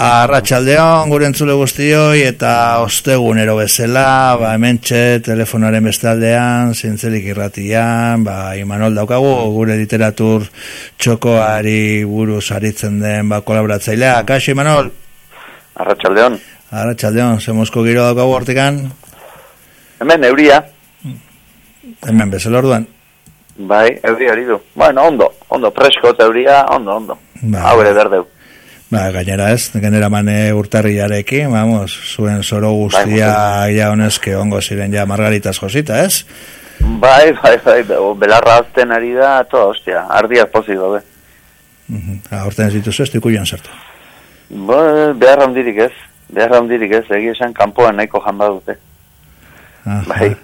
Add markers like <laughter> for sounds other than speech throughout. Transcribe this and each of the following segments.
Arratxaldeon, gure entzule guztioi, eta ostegunero bezala, ba, hemen telefonaren bestaldean, zintzelik irratian, ba, Imanol daukagu, gure literatur txokoari buruz aritzen den, ba, kolaboratzailea. Kaixo, Imanol? Arratxaldeon. Arratxaldeon, zemuzko giro daukagu hortikan? Hemen, euria. Hemen, bezala orduan? Bai, euria hori du. Bueno, ondo, ondo, presko eta euria, ondo, ondo. Ba, Hau ere berdeu. Ba, gainera ez, gainera mane urtarriarekin, vamos, zuen zoro guztia bai, ja honezke ongo ziren ja margaritas josita, ez? Bai, bai, bai, belarra azten ari da, toa, ostia, ardiak pozik dobe. Uh -huh. Horten ez dituzu, ez dikuian zertu? Ba, beharra hundirik ez, beharra hundirik ez, egia esan kanpoan nahiko jan badute. Bai.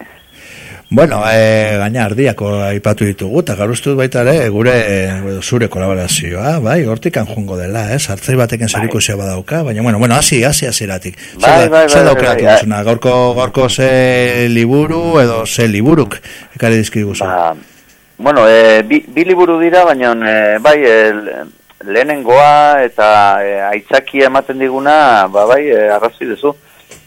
Bueno, e, gaina ardiako aipatu ditugu, eta garuztu baita ere, gure e, zure kolaborazioa, bai, hortik anjungo dela, ez, eh? hartzei bateken zer bai. badauka, baina, bueno, bueno, hasi, hasi, hasi eratik. Bai, bai, bai, bai, bai, gaurko, gaurko ze liburu edo ze liburuk, ekari dizkiguzu. Ba, bueno, e, bi, bi liburu dira, baina, e, bai, e, lehenengoa eta e, aitzaki ematen diguna, ba, bai, e, arrazoi duzu,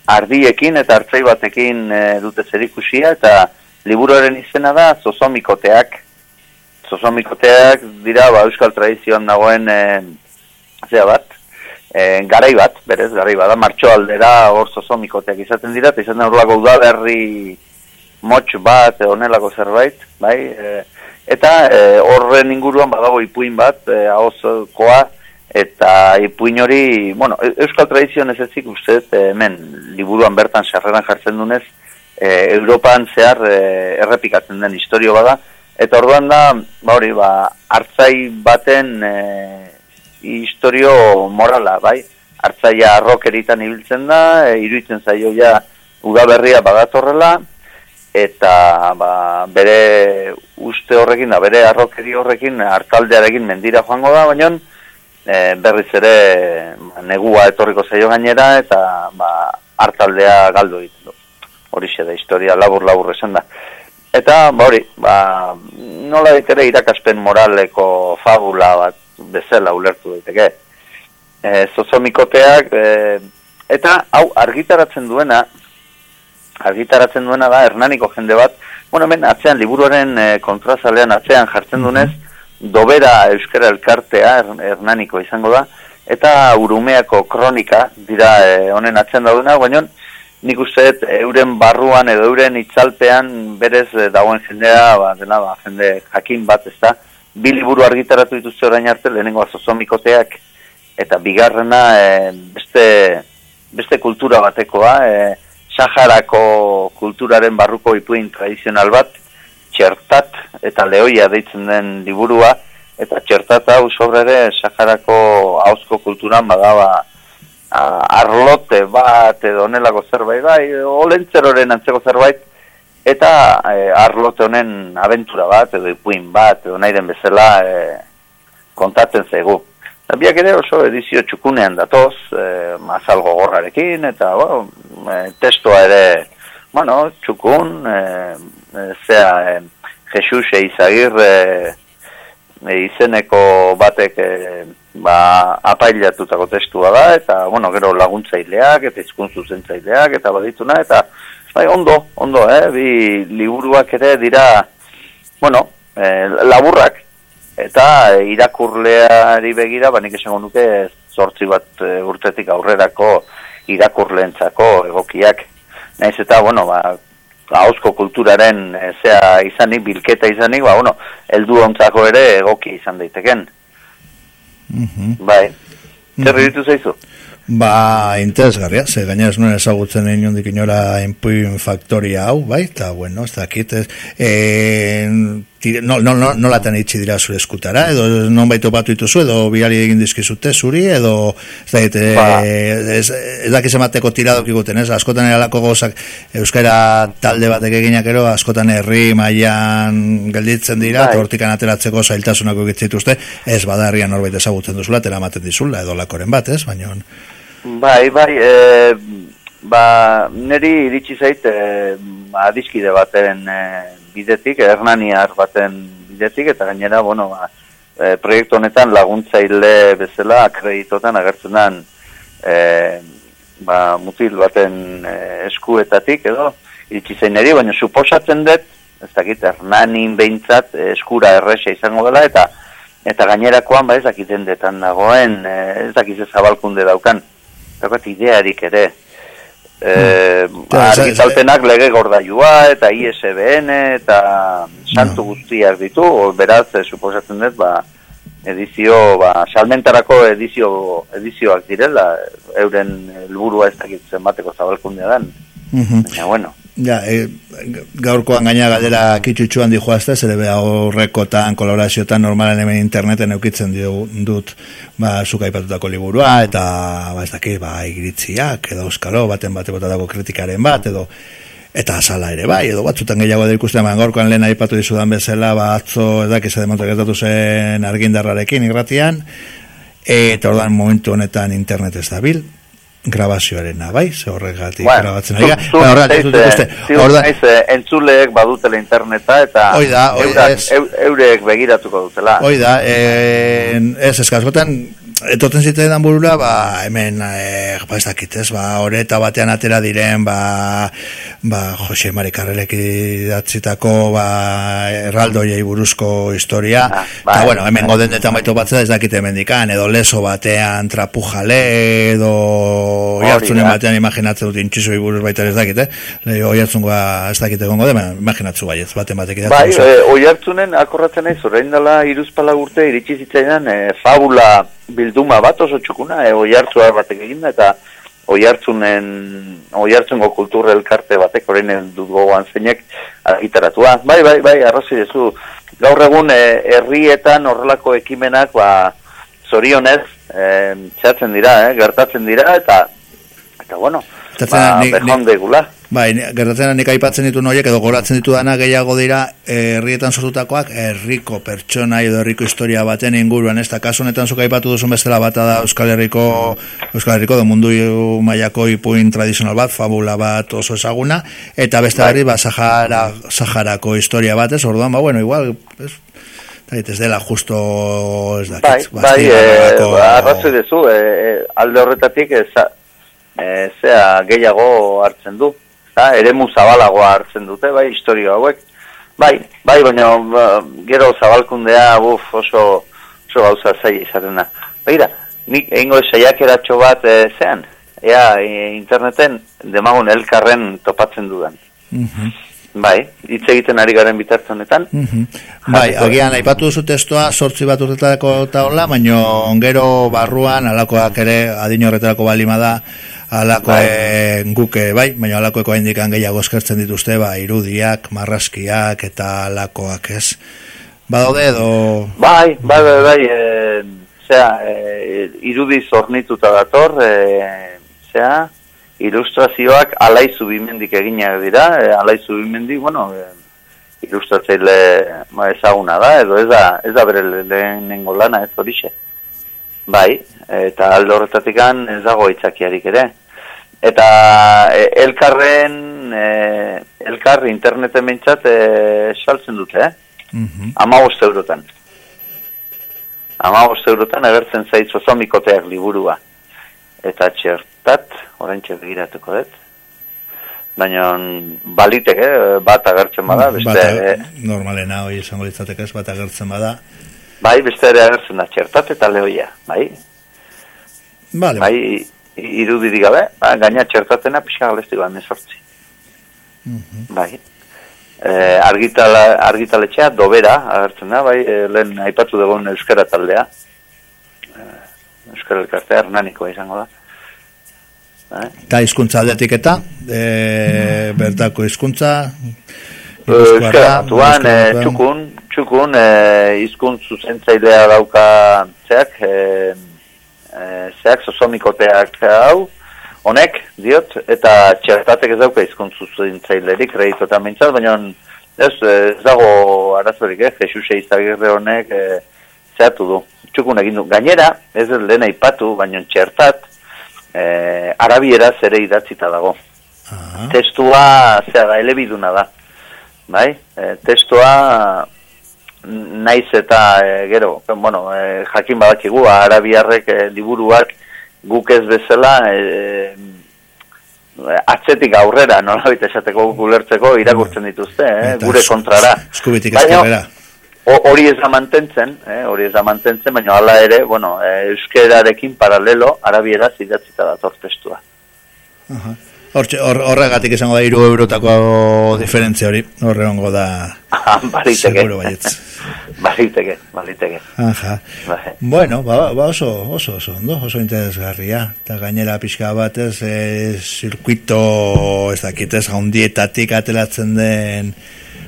ardiekin eta hartzei batekin e, dute zer ikusia, eta liburuaren izena da Zozomikoteak. Zozomikoteak dira ba, euskal tradizioan dagoen e, zea bat, e, garai bat, berez, garai bat, martxo aldera hor Zozomikoteak izaten dira, eta izan da horrelako udaberri motx bat, e, onelako zerbait, bai, e, eta e, horren inguruan badago ipuin bat, e, koa, eta ipuin hori, bueno, euskal tradizioan ez ezik uste, hemen, liburuan bertan sarreran jartzen dunez, e, Europan zehar e, errepikatzen den historio bada, eta orduan da, ba hori, ba, hartzai baten e, historio morala, bai? Hartzaia arrokeritan ibiltzen da, e, iruditzen zaio ja udaberria badatorrela, eta ba, bere uste horrekin, da, bere arrokeri horrekin, hartaldearekin mendira joango da, baina e, berriz ere ba, negua etorriko zaio gainera, eta ba, hartaldea galdu egiten du hori da historia labur labur esan da. Eta, ba hori, ba, nola ere irakaspen moraleko fabula bat bezala ulertu daiteke. E, zozomikoteak, e, eta hau argitaratzen duena, argitaratzen duena da hernaniko jende bat, bueno, hemen atzean liburuaren e, kontrazalean atzean jartzen dunez, dobera euskara elkartea hernaniko izango da, eta urumeako kronika dira e, honen atzean daudena, baina nik uste euren barruan edo euren itzalpean berez eh, dagoen jendea, ba, dela, ba, jende jakin bat ez da, biliburu argitaratu dituzte orain arte, lehenengo azozomikoteak, eta bigarrena e, beste, beste kultura batekoa, e, Saharako kulturaren barruko ipuin tradizional bat, txertat eta lehoia deitzen den liburua, eta txertat hau sobrere Saharako hauzko kulturan badaba, arlote bat edo onelako zerbait bai, olentzeroren antzeko zerbait, eta e, arlote honen abentura bat edo ipuin bat edo nahi den bezala e, kontatzen zegu. Biak ere oso edizio txukunean datoz, e, mazalgo gorrarekin, eta bueno, e, testoa ere, bueno, txukun, e, e, zea, e, Jesus Eizagirre e, izeneko batek e, ba, apailatutako testua da, eta, bueno, gero laguntzaileak, eta izkun zuzentzaileak, eta badituna, eta, bai, ondo, ondo, eh, bi liburuak ere dira, bueno, eh, laburrak, eta irakurleari begira, banik esango nuke, zortzi bat e, urtetik aurrerako irakurleentzako egokiak. Naiz eta, bueno, ba, hauzko kulturaren e, zea izanik, bilketa izanik, ba, bueno, eldu ontzako ere egoki izan daiteken. -hmm. Bai. Zer ditu zaizu? Ba, interesgarria, ze gaina ez nuen ezagutzen egin hondik inora inpuin faktoria hau, bai, eta bueno, ez dakit, ez, e, no, no, no, no laten itxi dira zure eskutara, edo non baitu batu dituzu, edo biali egin dizkizute zuri, edo, ez dakit, e, ba. ez, ez dakiz emateko tiradok ikuten, ez, askotan eralako gozak euskara talde batek eginak ero, askotan herri mailan gelditzen dira, bai. eta hortikan ateratzeko zailtasunako egitzituzte, ez badarrian norbait ezagutzen duzula, tera ematen dizula, edo lakoren bat, ez, baina... Bai, bai, e, ba, neri iritsi zait e, adiskide baten e, bidetik, hernaniar baten bidetik, eta gainera, bueno, ba, e, proiektu honetan laguntzaile bezala akreditotan agertzen den e, ba, mutil baten e, eskuetatik edo iritsi zein eri, baina suposatzen dut, ez dakit, hernanin behintzat eskura erresa izango dela, eta eta gainerakoan ba ez dakiten detan dagoen, ez dakiz zabalkunde daukan, dakat idearik ere, e, argitalpenak lege gordaiua, eta ISBN, eta santu guztiak ditu, beraz, e, suposatzen dut, ba, edizio, ba, salmentarako edizio, edizioak direla, euren helburua ez dakitzen bateko zabalkundea den. Mm bueno. Ja, e, gaurkoan gaina galdera kitxutxuan di joazte, zere beha horrekotan, kolaboraziotan normalen hemen interneten eukitzen dut, ba, zuka ipatutako liburua, eta, ba, ez daki, ba, igiritziak, edo euskalo, baten bate botatako kritikaren bat, edo, eta sala ere bai, edo batzutan gehiago da ikusten, ba, gaurkoan lehen aipatu dizudan bezala, ba, atzo, ez daki, zede gertatu zen argindarrarekin irratian, eta ordan momentu honetan internet ez dabil, grabazioarena, bai? Ze horregatik bueno, grabatzen ari. Dut ikuste. Horda entzuleek badutela interneta eta oida, oida, eurek begiratuko dutela. Oida, eh, ez eskaskotan etoten zitzen burura, ba, hemen, e, ba, ez dakit, ez, ba, horeta batean atera diren, ba, ba, Jose Mari Karrelek idatzitako, ba, erraldoiei buruzko historia, ah, ba, eta, bueno, hemen goden eta maitu batzea ez dakit hemen dikan, edo leso batean trapujale, edo oiartzunen batean imaginatzen dut intxizoi buruz baita ez dakit, eh? oiartzungoa ez dakit egongo de, imaginatzu bai, ez? Baten batek idatzen. Bai, e, oiartzunen akorratzen nahi, zorrein dela iruzpala urte iritsi zitzaidan e, fabula bilduma bat oso txukuna, e, oi hartzua batek egin eta oi hartzunen, oi hartzungo kulturre elkarte batek, horrein dut gogoan zeinek, argitaratua. Bai, bai, bai, arrazi dezu, gaur egun e, herrietan horrelako ekimenak, ba, zorionez, e, txatzen dira, eh, gertatzen dira, eta, eta bueno, ba, gula. Bai, gertatzen nik aipatzen ditu noiek edo goratzen ditu dana gehiago dira herrietan sortutakoak herriko pertsona edo herriko historia baten inguruan, ez da kasu honetan zuka aipatu duzun bestela bata da Euskal Herriko Euskal Herriko do mundu mailako ipuin tradizional bat, fabula bat oso ezaguna eta beste bai. ba Sahara Saharako historia bat, ez? Orduan, ba bueno, igual, ez ez dela justo ez dakit. Bai, bai, eh, arrazoi dezu, eh, alde horretatik ez, eh, zea gehiago hartzen du ha, ere zabalagoa hartzen dute, bai, historio hauek. Bai, bai, baina ba, gero zabalkundea, buf, oso, oso gauza zai izaten da. Baina, nik egingo esaiak eratxo bat e, zean, ea, e, interneten demagun elkarren topatzen dudan. Mm Bai, hitz egiten ari garen honetan. Mm Bai, agian, aipatu duzu testoa, sortzi bat urtetako eta hola, baina ongero barruan, alakoak ere, adin horretarako balima da, alako bai. E, guke, bai, baina alakoeko indikan gehiago eskertzen dituzte, ba, irudiak, marraskiak eta alakoak, ez? Badaude edo... Bai, bai, bai, bai, e, zera, e, irudi zornituta dator, e, zera, ilustrazioak alaizu bimendik eginak dira, e, alaizu bimendik, bueno, e, ilustratzeile ma, ezaguna da, edo ez da, ez da bere lehenengo lana ez horixe. Bai, eta aldo horretatik ez dago itzakiarik ere eta e, elkarren e, elkar interneten mentzat e, saltzen dute, eh? Mm -hmm. Ama eurotan. Ama eurotan agertzen zaitzo zomikoteak liburua. Eta txertat, orain begiratuko dut. Baina balitek, eh? bat agertzen bada. Beste, bata, normalena hoi esango ditzateke ez, bat agertzen bada. Bai, beste ere agertzen da, txertat eta lehoia, bai? Vale. Bai, irudirik gabe, ba, gaina txertatena pixka galesti bat mesortzi. Mm Bai. E, argitala, argitaletxea dobera, agertzen da, bai, e, lehen aipatu dugun euskara taldea. E, euskara elkartea, hernanikoa izango da. Bai. Eta izkuntza aldetik eta, e, bertako izkuntza, Euskara, tuan, e, txukun, txukun, e, izkuntz zuzentzailea dauka zeak, e, e, zeak sozomikoteak hau, honek, diot, eta txertatek ez dauka izkuntzu zintzailerik, kreditu eta mintzat, baina ez, ez dago arazorik, eh? Jesus Eizagirre honek e, zehatu du. Txukun egin du. Gainera, ez ez lehena ipatu, baina txertat, e, arabiera zere idatzita dago. Aha. Testua, zera da, elebiduna da. Bai? E, testua naiz eta e, gero, bueno, e, jakin badakigu, arabiarrek e, liburuak guk ez bezala e, atzetik aurrera, nola esateko gulertzeko irakurtzen dituzte, eh, gure kontrara. Eskubitik ezkerrera. Hori ez da mantentzen, eh, hori ez da mantentzen, baina hala ere, bueno, euskerarekin paralelo, arabiera zidatzita dator testua. Aha. Horregatik izango da iru eurotako diferentzia hori, horre hongo da <laughs> baliteke. seguro baietz. <laughs> baliteke, baliteke. Aha. Bai. Bueno, ba, ba oso, oso, oso, ondo, oso interesgarria. Eta gainera pixka batez, e, zirkuito, ez dakitez, gaundietatik atelatzen den,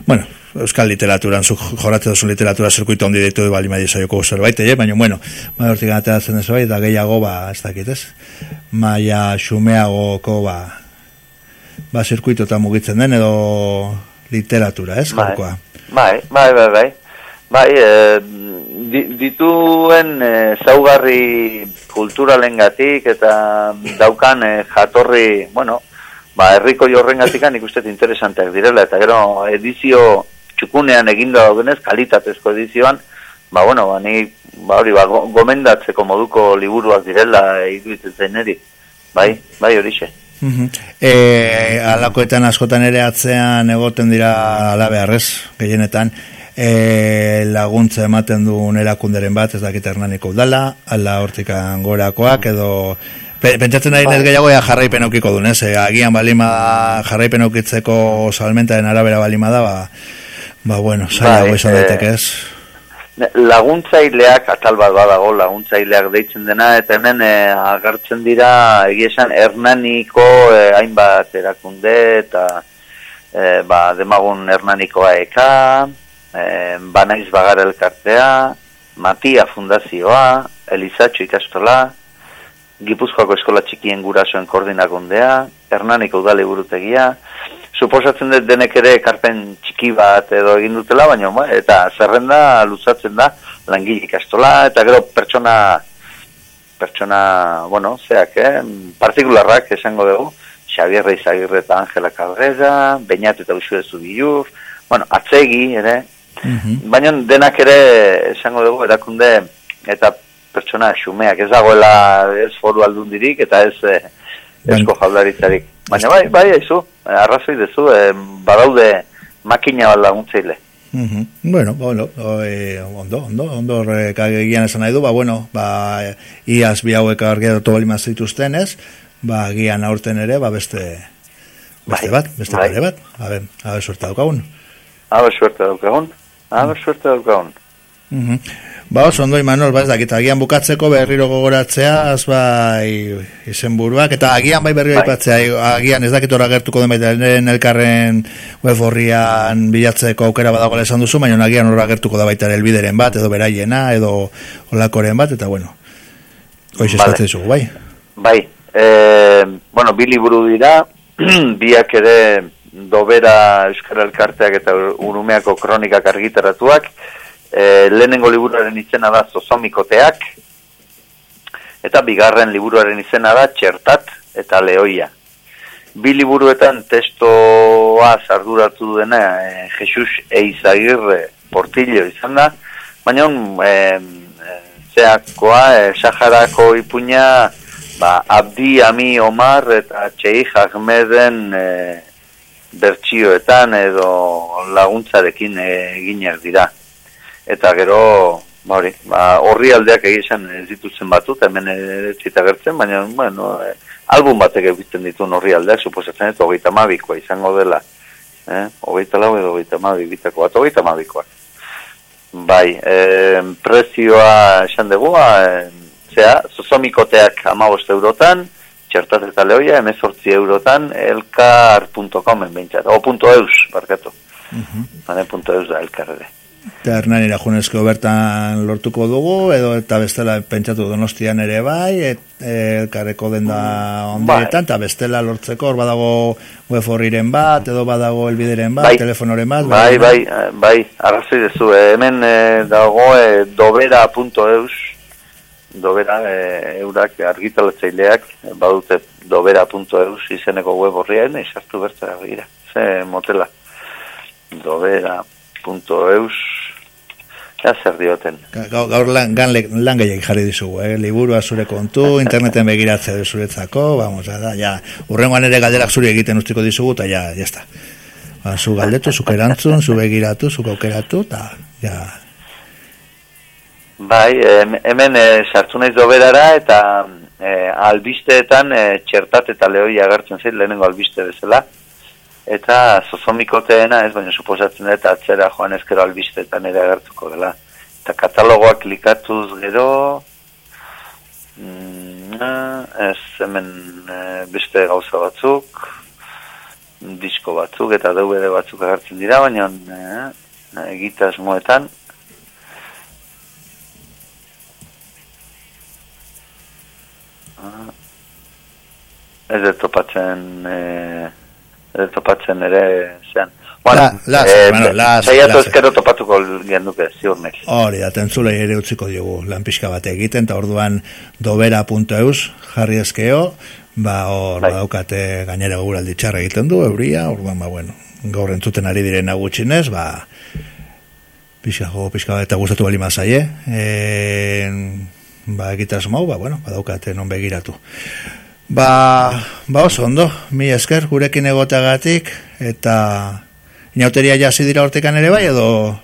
bueno, euskal literaturan, zu joratzen duzun literatura zirkuito handi ditu bali maia zaioko zerbait, eh? baina, bueno, baina hortik atelatzen ez bai, eta gehiago, ba, ez dakitez, maia xumeagoko, ba, ba, zirkuito eta mugitzen den, edo literatura, ez, bai. bai, bai, bai, bai, bai, e, dituen e, zaugarri kulturalen gatik, eta daukan e, jatorri, bueno, ba, herriko jorren gatikan ikustet interesanteak direla, eta gero edizio txukunean egindu denez, kalitatezko edizioan, ba, bueno, ba, ni, ba, hori, ba, gomendatzeko moduko liburuak direla, iruditzen zaineri, bai, bai, horixe. E, alakoetan askotan ere atzean egoten dira alabearrez, gehienetan, e, laguntza ematen du erakunderen bat, ez dakit hernaniko dala, ala hortikan gorakoak, edo Pentsatzen nahi bai. gehiago ea jarraipen aukiko du, e, agian balima jarraipen aukitzeko salmentaren arabera balima da, ba, ba bueno, zaila bai, izan daiteke ez laguntzaileak atal bat badago laguntzaileak deitzen dena eta hemen e, agertzen dira egia esan hernaniko e, hainbat erakunde eta e, ba, demagun hernanikoa eka e, banaiz bagar elkartea Matia Fundazioa Elizatxo ikastola Gipuzkoako eskola txikien gurasoen koordinakundea Hernaniko udale burutegia suposatzen dut denek ere ekarpen txiki bat edo egin dutela, baina ba, eta zerrenda luzatzen da langile ikastola, eta gero pertsona pertsona, bueno, zeak, eh, partikularrak esango dugu, Xavier Reizagirre eta Angela Cabrera, Beñat eta Usu Ezu Bilur, bueno, atzegi, ere, mm baina denak ere esango dugu, erakunde eta pertsona xumeak, ez dagoela ez foru aldundirik, eta ez eh, esko jaularitzarik. Baina bai, bai, haizu, arrazoi dezu, eh, badaude makina bat laguntzeile. Mm -hmm. Bueno, bueno, e, ondo, ondo, ondo agian esan nahi du, ba, bueno, ba, iaz bi hauek argia dut bali mazituzten ez, ba, gian aurten ere, ba, beste, beste bai, bat, beste bai. bat, a ber, a ber, suerte daukagun. A ber, suerte daukagun, a ber, suerte daukagun. Mm Ba, oso ondo, Imanol, ba, ez dakit, agian bukatzeko berriro gogoratzea, az bai, izen buruak, eta agian bai berriro bai. ipatzea, agian ez dakit horra gertuko den baita, elkarren web horrian bilatzeko aukera badago esan duzu, baina agian horra gertuko da baita elbideren bat, edo beraiena, edo olakoren bat, eta bueno, hoiz vale. eskatzen zugu, bai? Bai, e, bueno, bi liburu dira, <clears throat> biak ere dobera Euskara Elkarteak eta Urumeako kronikak argitaratuak, e, lehenengo liburuaren izena da Zozomikoteak, eta bigarren liburuaren izena da Txertat eta Leoia. Bi liburuetan testoa zarduratu dena e, Jesus Eizagirre Portillo izan da, baina e, zeakoa, e, Saharako ipuña, ba, Abdi Ami Omar eta Txei Ahmeden e, bertsioetan edo laguntzarekin eginak dira eta gero ba hori, ba horri aldeak egizan ez ditutzen batut, hemen ez gertzen, baina, bueno, e, album batek egiten ditu horri aldeak, suposatzen ez, hogeita mabikoa izango dela, eh? hogeita lau edo hogeita mabik bitako bat, hogeita mabikoa. Bai, e, prezioa esan dugu, e, zea, zozomikoteak amabost eurotan, txertat eta lehoia, emezortzi eurotan, elkar.com, o punto eus, barkatu. Uh -huh. punto eus da elkar ere. Eta Hernanira junezko bertan lortuko dugu, edo eta bestela pentsatu donostian ere bai, et, elkarreko den da ondeetan, eta bestela lortzeko, hor badago web horriren bat, edo badago elbideren bat, bai. telefonoren bat. Bai, bai, bai, bai arrazoi dezu, eh, hemen eh, dago eh, dobera.eus, dobera, eh, eurak argitalatzaileak, badute dobera.eus izeneko web horriaren, izartu bertzera gira, ze motela, dobera.eus, Ja, zer dioten. Gaur, gaur lan, gan, lan gehiak jarri dizugu, eh? liburua zure kontu, <laughs> interneten begiratzea zuretzako, vamos, da, ja, urrengoan ere galderak zure egiten ustiko dizugu, eta ja, está. Ba, zu galdetu, zu erantzun, zu begiratu, zu aukeratu, eta, ja. Bai, hemen e, sartu naiz doberara, eta e, albisteetan e, txertat eta lehoi agertzen zait, lehenengo albiste bezala, eta zozomikoteena ez, baina suposatzen dut atzera joan ezkero albisteetan ere agertuko dela. Eta katalogoak klikatuz gero, mm, ez hemen e, beste gauza batzuk, disko batzuk eta DVD batzuk agertzen dira, baina eh, egitas moetan ah, ez dut topatzen eh, dut topatzen ere zean Bueno, la, eh, bueno, las, saiatu ezkero topatuko genduke, ziur nek. Hori, atentzule ere utziko diogu lan pixka bat egiten, eta orduan dobera.eus jarri ezkeo, ba hor bai. daukate gainera guraldi txarra egiten du euria orduan ba bueno gaur entzuten ari diren gutxinez ba pixka jo pixka eta gustatu bali mazaie eh ba egitas mau ba bueno ba daukate non begiratu ba ba oso ondo mi esker gurekin egoteagatik eta inauteria jasi dira hortekan ere bai edo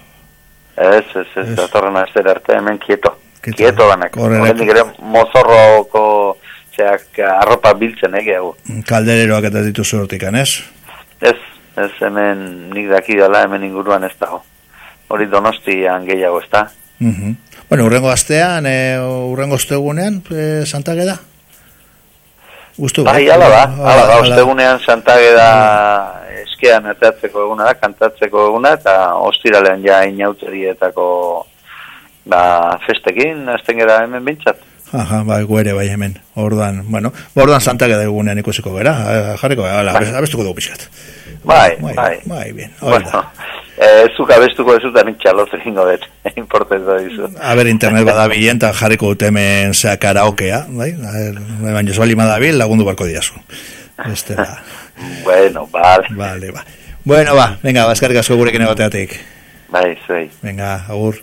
Ez, ez, ez, datorren azter arte, hemen kieto. Kieto, kieto banak. Horrenik ere mozorroko zeak arropa biltzen ege hau. Kaldereroak eta ditu zuertikan, ez? Ez, ez hemen nik daki dela hemen inguruan ez dago. Hori donostian gehiago ez da. Uh Bueno, urrengo astean, e, urrengo ostegunean, e, Santa Geda? Gustu, bai, ala da, ala da, ostegunean Santa Geda eskean atatzeko eguna da, kantatzeko eguna, eta ostiralean ja inauterietako ba, festekin, azten gara hemen bintzat. Aha, bai, guere bai hemen. Orduan, bueno, orduan Santa Geda egunean ikusiko gara, eh, jarriko gara, bai. abestuko dugu pixkat. Bai, bai, bai. Bai, bien. Bueno, eh, zuk abestuko ez dut, nik txalot egingo dut, <laughs> importez da dizu. A ber, internet bada bilen, eta jarriko dut hemen zea karaokea, bai? Ber, baina zbali madabil, lagundu barko diazu. Este, ba. <laughs> bueno, vale. Vale, ba. Bueno, ba, venga, baskarrik asko gurekin egoteatik. Bai, zuei. Venga, agur.